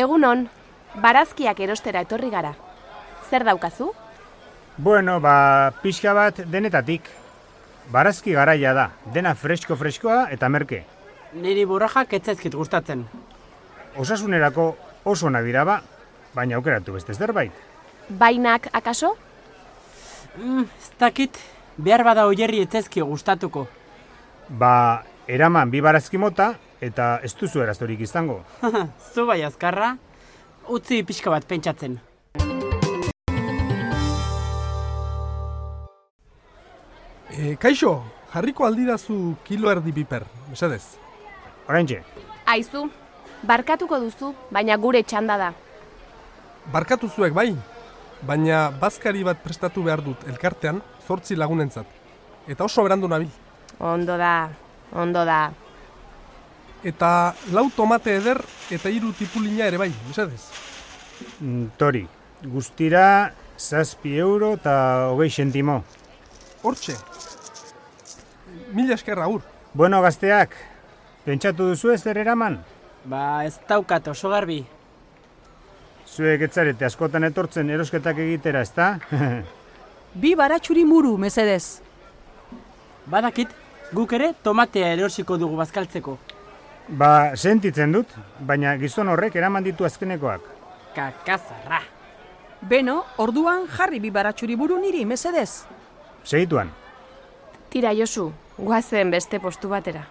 Egunon, barazkiak erostera etorri gara. Zer daukazu? Bueno, ba, pixka bat denetatik. Barazki garaia da, dena fresko-freskoa eta merke. Niri burrajak etzaizkit gustatzen. Osasunerako oso onak dira ba, baina aukeratu beste zerbait. Bainak akaso? Mm, ez dakit, behar bada oierri etzaizki gustatuko. Ba, eraman bi barazki mota eta ez duzu eraztorik izango. Zu bai azkarra, utzi pixka bat pentsatzen. E, kaixo, jarriko aldidazu kilo erdi piper, mesedez. Oraintxe, Aizu, barkatuko duzu, baina gure txanda da. Barkatu zuek bai, baina bazkari bat prestatu behar dut elkartean zortzi lagunentzat. Eta oso berandu nabil. Ondo da, ondo da. Eta lau tomate eder eta hiru tipulina ere bai, mesedez. mm, tori, guztira zazpi euro eta hogei sentimo. Hortxe. Mila esker agur. Bueno, gazteak, pentsatu duzu ez zer eraman? Ba, ez daukat oso garbi. Zuek etzarete askotan etortzen erosketak egitera, ezta? Bi baratxuri muru, mesedez. Badakit, guk ere tomatea erosiko dugu bazkaltzeko. Ba, sentitzen dut, baina gizon horrek eraman ditu azkenekoak. Kakazarra. Beno, orduan jarri bi baratxuri buru niri, mesedez. Segituan. Tira Josu, guazen beste postu batera.